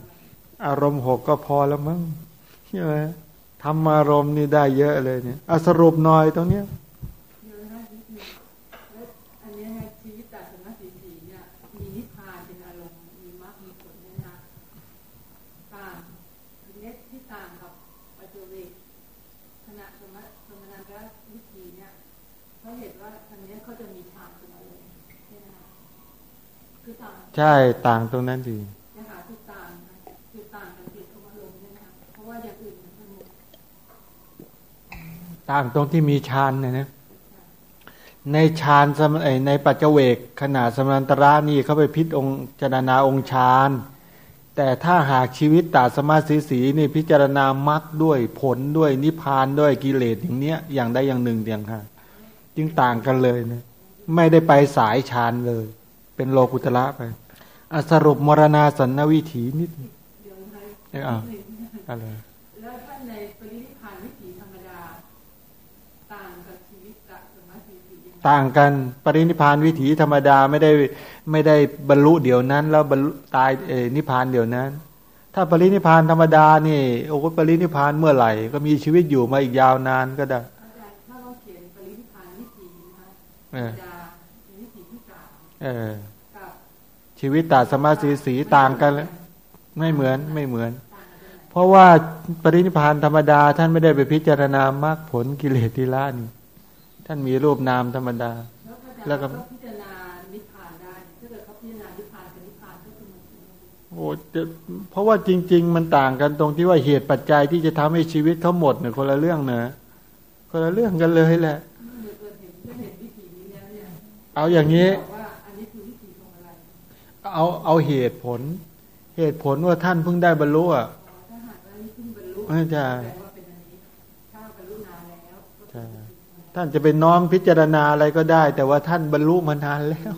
อารมณ์หกก็พอแล้วมั้งใช่ไหมทำอารมณ์นี่ได้เยอะเลยเนี่ยอสรุปหน่อยตรงเนี้ย เดี๋ยวนะนิดนึงแล้วอันเนี้ยไงชีวิตแต่สมสีสีเนี่ยมีนิพพานเป็นอารมณ์มีมรรคมีผลเนี่ยนะตาม พานเป็นอะไรใช่ไหมคะคือต่าง ใช่ต่างตรงนั้นดีนะคะคือต่างนะคือต่างกันเกี่ยวกับอารมณ์ใช่ไหมคะเพราะว่าอย่างอื่นมันสนุกต่างตรงที่มีฌานนะนะในฌานสมเอ่ยในปัจเจเวกขนาดสมันตระนี่เขาไปพิจองค์จารณาองค์ฌานแต่ถ้าหากชีวิตตาสมาสีสีนี่พิจารณามรรคด้วยผลด้วยนิพพานด้วยกิเลสอย่างเนี้ยอย่างใดอย่างหนึ่งอย่างค่ะจึงต่างกันเลยนะไม่ได้ไปสายฌานเลย เป็นโลกุตละไป อะสรุปมรณาสันนวิถีนิดเดี๋ยวให้เอ้ยเอาอะไรแล้วท่านในปรินิพพานวิถีธรรมดา ต่างกับชีวิตกะสมาธิสียังไงต่างกันปรินิพพานวิถีธรรมดาไม่ได้ไม่ได้บรรลุเดี๋ยวนั้น แล้วบรรลุตายเออนิพพานเดี๋ยวนั้น ถ้าปรินิพพานธรรมดานี่โอ้ปรินิพพานเมื่อไหร่ ก็มีชีวิตอยู่มาอีกยาวนานก็ได้อาจารย์ถ้าเราเขียนปรินิพพานวิถีนะคะธเอรรอมดาเป็นวิถีที่กล่าวเออกับ ชีวิตตาสมาสีสีต่างกันแล้วไม่เหมือนไม่เหมือนต่างกันตรงไหนเพราะว่าปรินิพพานธรรมดา ท่านไม่ได้ไปพิจารณามรรคผลกิเลสทีละนี่ท่านมีรูปนามธรรมดา แล้วก็แล้วก็ก็พิจารณานิพพานได้ถ้าเกิดเขาพิจารณานิพพานเป็นนิพพานก็คือมันคือโอ้แต่เพราะว่าจริง ๆ มันต่างกันตรงที่ว่าเหตุปัจจัยที่จะทำให้ชีวิตเขาหมดเนี่ยคนละเรื่องเนอะคนละเรื่องกันเลยแหละเมื่อเกิดเห็นเมื่อเห็นวิถีนี้แล้วเนี่ยเอาอย่างนี้บอกว่าอันนี้คือวิถีของอะไร เอาเอาเหตุผล เหตุผลว่าท่านเพิ่งได้บรรลุอะอ๋อถ้าหากว่านี่เพิ่งบรรลุเออใช่แปลว่าเป็นอันนี้ถ้าบรรลุนานแล้วก็ใช่ท่านจะเป็นน้อมพิจารณาอะไรก็ได้ แต่ว่าท่านบรรลุมานานแล้ว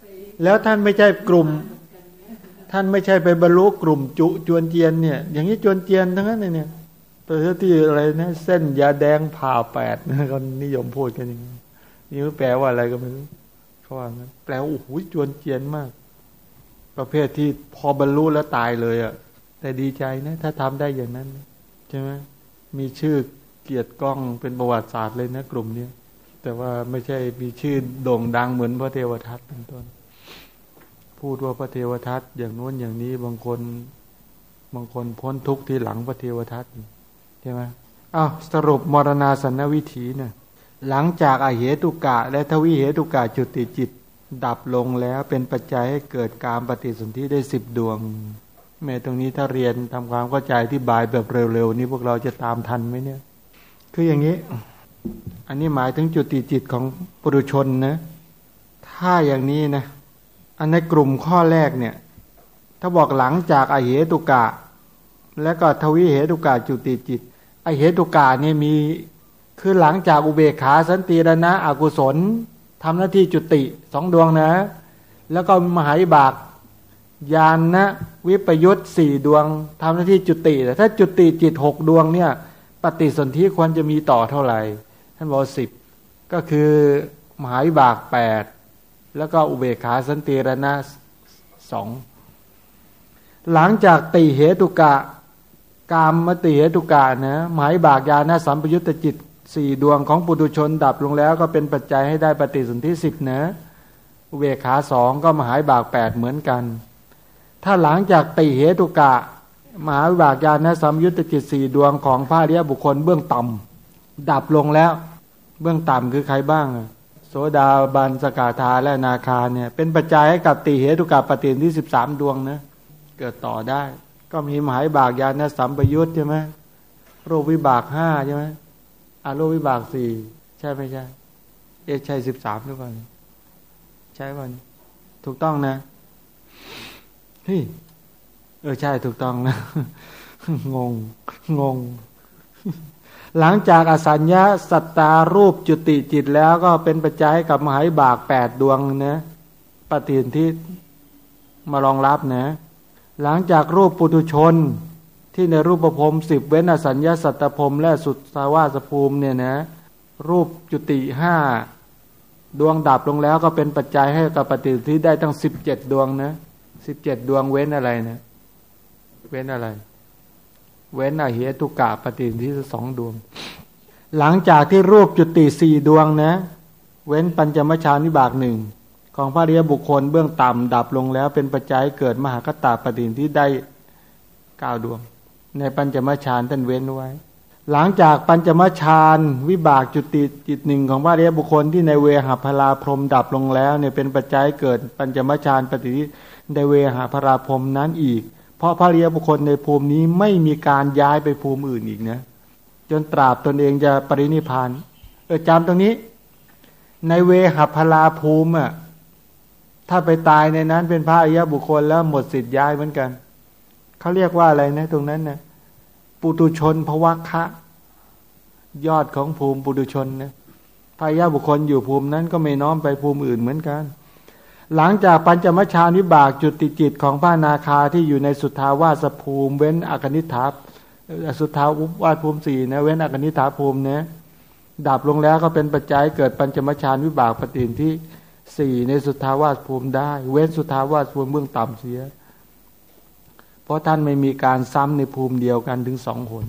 ไปแล้วท่านไม่ใช่กลุ่มเหมือนกันเนี่ยท่านไม่ใช่ไปบรรลุกลุ่มจุจวนเจียนเนี่ย อย่างนี้จวนเจียนทั้งนั้นเลยเนี่ยตัวที่อะไรนะเส้นยาแดงผ่าแปดนะเขานิยมพูดกันอย่างนี้นี่แปลว่าอะไรก็ไม่รู้เขาว่างั้นแปลว่าโอ้โหจวนเจียนมาก ประเภทที่พอบรรลุแล้วตายเลยอะ่ะ แต่ดีใจนะถ้าทำได้อย่างนั้นใช่ไหมมีชื่อเกียรติกล้องเป็นประวัติศาสตร์เลยนะกลุ่มนี้แต่ว่าไม่ใช่มีชื่อโด่งดังเหมือนพระเทวทัตเป็นต้น พูดว่าพระเทวทัตอย่างโน้นอย่างนี้บางคนบางคนพ้นทุกข์ที่หลังพระเทวทัตใช่ไหมอ้าวสรุปมรณาสันนวิถีเนี่ยหลังจากอาเหตุกะ และทวิเหตุกะจุติจิต ดับลงแล้วเป็นปัจจัยให้เกิดการปฏิสนธิได้สิบดวง แม้ตรงนี้ถ้าเรียนทำความเข้าใจที่บายแบบเร็วๆ นี้พวกเราจะตามทันไหมเนี่ย คืออย่างนี้ อันนี้หมายถึงจุติจิตของปุถุชนนะ ถ้าอย่างนี้นะ อันในกลุ่มข้อแรกเนี่ย ถ้าบอกหลังจากอเหตุกะ และก็ทวิเหตุกะจุติจิต อเหตุกะเนี่ยมี คือหลังจากอุเบกขาสันติรณะอกุศล ทำหน้าที่จุติสองดวงนะ แล้วก็มหาวิบากญาณนะวิปยุตสี่ดวงทำหน้าที่จุติแต่ถ้าจุติจิตหกดวงเนี่ย ปฏิสนธิควรจะมีต่อเท่าไหร่ ท่านบอกสิบก็คือมหาวิบากแปดแล้วก็อุเบกขาสันติรณะสองหลังจากติเหตุกะกามมติเหตุกะนะหมายบากยานะสัมปยุตตจิต สี่ดวงของปุถุชนดับลงแล้วก็เป็นปัจจัยให้ได้ปฏิสนธิสิบนะอุเบขาสองก็มหายบากแปดเหมือนกัน ถ้าหลังจากติเหตุกะ มหาวิบากญาณสัมยุตตจิตสี่ดวงของพระอริยบุคคลเบื้องต่ำดับลงแล้ว เบื้องต่ำคือใครบ้าง โสดาบันสกาธาและนาคาเนี่ย เป็นปัจจัยให้กับติเหตุกะปฏิสนธิสิบสามดวงนะเกิดต่อได้ ก็มีมหายบากญาณสัมปยุตใช่ไหมโรควิบากห้าใช่ไหม อาโรควิบากสี่ใช่ไม่ใช่ เอใช่สิบสามหรือเปล่าใช่ป่ะถูกต้องนะเฮ้ยเออใช่ถูกต้องนะงงงง หลังจากอสัญญาสัตตารูปจุติจิตแล้วก็เป็นปัจจัยกับมหายบากแปดดวงนะปฏิทินที่มารองรับนะ หลังจากรูปปุถุชน ที่ในรูปภพสิบเว้นอสัญญาสัตตภพและสุดสาวาสภูมิเนี่ยนะรูปจุติห้าดวงดับลงแล้วก็เป็นปัจจัยให้กับปฏิสนธิได้ตั้งสิบเจ็ดดวงนะสิบเจ็ดดวงเว้นอะไรนะเว้นอะไร เว้นอเหตุกะปฏิสนธิสองดวง หลังจากที่รูปจุติสี่ดวงนะ เว้นปัญจมชานิบากหนึ่งของพระเรียบุคคลเบื้องต่ำดับลงแล้วเป็นปัจจัยเกิดมหากตาปฏิสนธิได้เก้าดวง ในปัญจมชานท่านเว้นไว้ หลังจากปัญจมฌานวิบากจุติจิตหนึ่งของพระเรียบุคคลที่ในเวหาพลาพรมดับลงแล้วเนี่ยเป็นปัจจัยเกิดปัญจมฌานปฏิในเวหาพลาพรมนั้นอีก เพราะพระเรียบุคคลในภูมินี้ไม่มีการย้ายไปภูมิอื่นอีกนะจนตราบตนเองจะปรินิพานเออจำตรงนี้ ในเวหัพลาภูมิอะถ้าไปตายในนั้นเป็นพระอริยบุคคลแล้วหมดสิทธิ์ย้ายเหมือนกัน เขาเรียกว่าอะไรนะ ตรงนั้นนะปุตุชนภวัคะยอดของภูมิปุตุชนนะพระอริบุคคลอยู่ภูมินั้นก็ไม่น้อมไปภูมิอื่นเหมือนกัน หลังจากปัญจมชานิบากจุติจิตของพระนาคาที่อยู่ในสุทธาวาสภูมิ เว้นอากนิทัพสุทธาวาสภูมิสี่นะเว้นอากนิฐาภูมินี่ยดับลงแล้วก็เป็นปัจจัยเกิดปัญจมชานวิบากปฏินที่สี่ในสุทธาวาสภูมิได้ เว้นสุทธาวาสภูมิเบื้องต่ำเสีย เพราะท่านไม่มีการซ้ำในภูมิเดียวกันถึงสองหน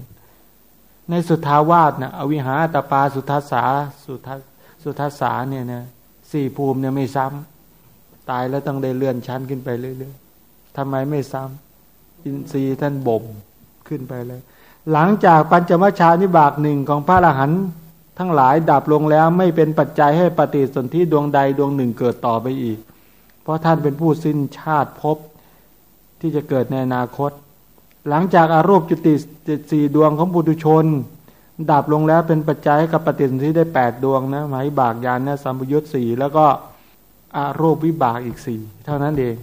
ในสุทธาวาสนะอวิหาตปาสุทัสสาสุทัสุทัสสาเนี่ยนะสี่ภูมิเนี่ยไม่ซ้ำตายแล้วต้องได้เลื่อนชั้นขึ้นไปเรื่อยๆทำไมไม่ซ้ำอินทรีย์ท่านบ่มขึ้นไปเลย หลังจากปัญจมชานิบากหนึ่งของพระอรหันต์ทั้งหลายดับลงแล้วไม่เป็นปัจจัยให้ปฏิสนธิดวงใดดวงหนึ่งเกิดต่อไปอีก เพราะท่านเป็นผู้สิ้นชาติภพ ที่จะเกิดในอนาคต หลังจากอารูปจุติสี่ดวงของบุตุชน ดับลงแล้วเป็นปัจจัยกับปฏิสนธิได้แปดดวงนะหมายบากยานนะสัมปยุตสี่แล้วก็อารูปวิบากอีกสี่เท่านั้นเอง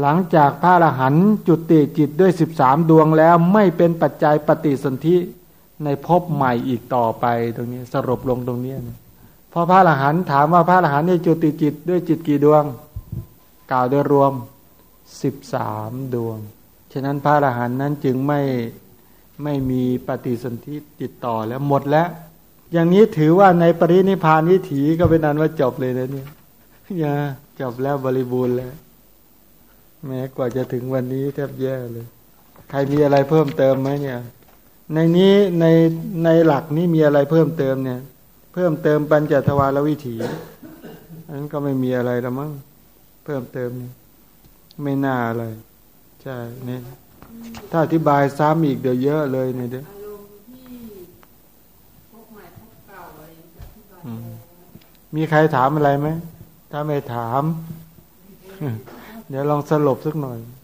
หลังจากพระอรหันต์จุติจิตด้วยสิบสามดวงแล้วไม่เป็นปัจจัยปฏิสนธิในภพใหม่อีกต่อไปตรงนี้สรุปลงตรงนี้นะพอพระอรหันต์ถามว่าพระอรหันต์ได้จุติจิตด้วยจิตกี่ดวง กล่าวโดยรวม สิบสามดวง ฉะนั้นพระอรหันต์นั้นจึงไม่ไม่มีปฏิสนธิติดต่อแล้วหมดแล้ว อย่างนี้ถือว่าในปรินิพานวิถีก็เป็นนั้นว่าจบเลยนะเนี่ยอย่าจบแล้วบริบูรณ์แล้ว แม้กว่าจะถึงวันนี้แทบแย่เลย ใครมีอะไรเพิ่มเติมไหมเนี่ย ในนี้ในในหลักนี้มีอะไรเพิ่มเติมเนี่ย เพิ่มเติมปัญจทวารวิถีอันนั้นก็ไม่มีอะไรแล้วมั้งเพิ่มเติมนี่ ไม่น่าอะไรใช่เนี่ยถ้าอธิบายซ้ำอีกเดี๋ยวเยอะเลยเนี่ยเดี๋ยวอารมณ์ที่พบใหม่พบเก่าอะไรอย่างเงี้ยที่บายอืมมีใครถามอะไรไหม ถ้าไม่ถาม เดี๋ยวลองสรุปสักหน่อยอ